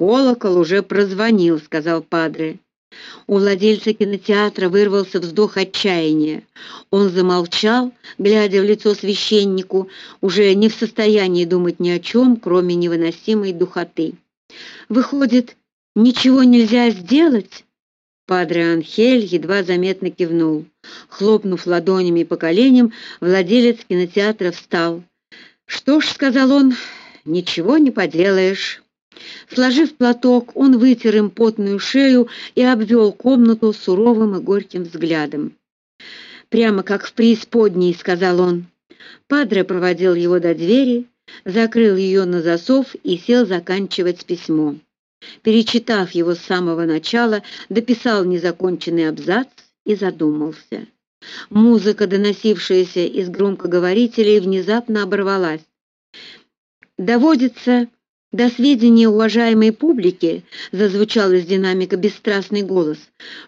«Колокол уже прозвонил», — сказал Падре. У владельца кинотеатра вырвался вздох отчаяния. Он замолчал, глядя в лицо священнику, уже не в состоянии думать ни о чем, кроме невыносимой духоты. «Выходит, ничего нельзя сделать?» Падре Анхель едва заметно кивнул. Хлопнув ладонями по коленям, владелец кинотеатра встал. «Что ж», — сказал он, — «ничего не поделаешь». Сложив платок, он вытер им потную шею и обвел комнату суровым и горьким взглядом. «Прямо как в преисподней», — сказал он. Падре проводил его до двери, закрыл ее на засов и сел заканчивать письмо. Перечитав его с самого начала, дописал незаконченный абзац и задумался. Музыка, доносившаяся из громкоговорителей, внезапно оборвалась. Доводится до сведения уважаемой публики, зазвучал из динамика бесстрастный голос,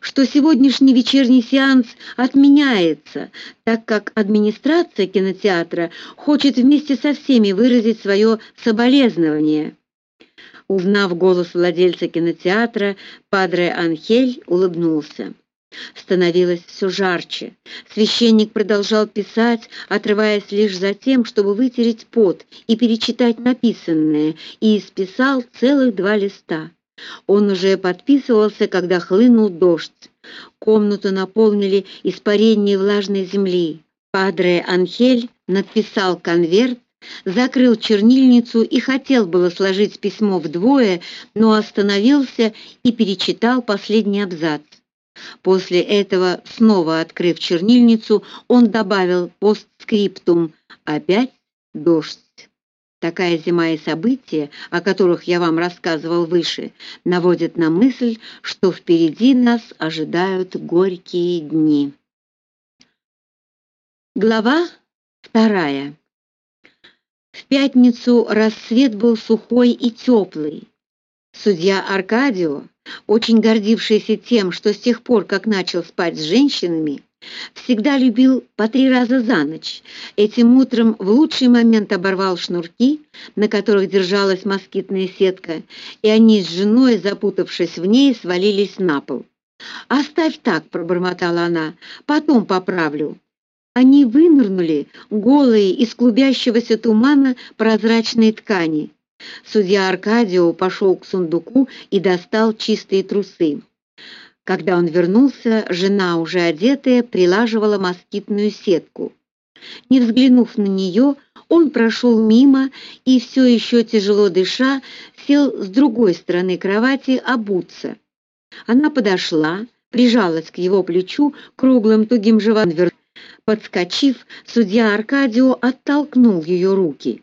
что сегодняшний вечерний сеанс отменяется, так как администрация кинотеатра хочет вместе со всеми выразить свое соболезнование. Узнав голос владельца кинотеатра, Падре Анхель улыбнулся. Становилось все жарче. Священник продолжал писать, отрываясь лишь за тем, чтобы вытереть пот и перечитать написанное, и исписал целых два листа. Он уже подписывался, когда хлынул дождь. Комнату наполнили испарение влажной земли. Падре Анхель написал конверт, закрыл чернильницу и хотел было сложить письмо вдвое, но остановился и перечитал последний абзац. После этого, снова открыв чернильницу, он добавил постскриптум «Опять дождь». Такая зима и события, о которых я вам рассказывал выше, наводят на мысль, что впереди нас ожидают горькие дни. Глава вторая. В пятницу рассвет был сухой и теплый. Судья Аркадио, очень гордившийся тем, что с тех пор, как начал спать с женщинами, всегда любил по три раза за ночь. Этим утром в лучший момент оборвал шнурки, на которых держалась москитная сетка, и они с женой, запутавшись в ней, свалились на пол. «Оставь так», — пробормотала она, — «потом поправлю». Они вынырнули, голые из клубящегося тумана прозрачной ткани. Судья Аркадио пошел к сундуку и достал чистые трусы. Когда он вернулся, жена, уже одетая, прилаживала москитную сетку. Не взглянув на нее, он прошел мимо и, все еще тяжело дыша, сел с другой стороны кровати обуться. Она подошла, прижалась к его плечу круглым тугим животом. Подскочив, судья Аркадио оттолкнул ее руки.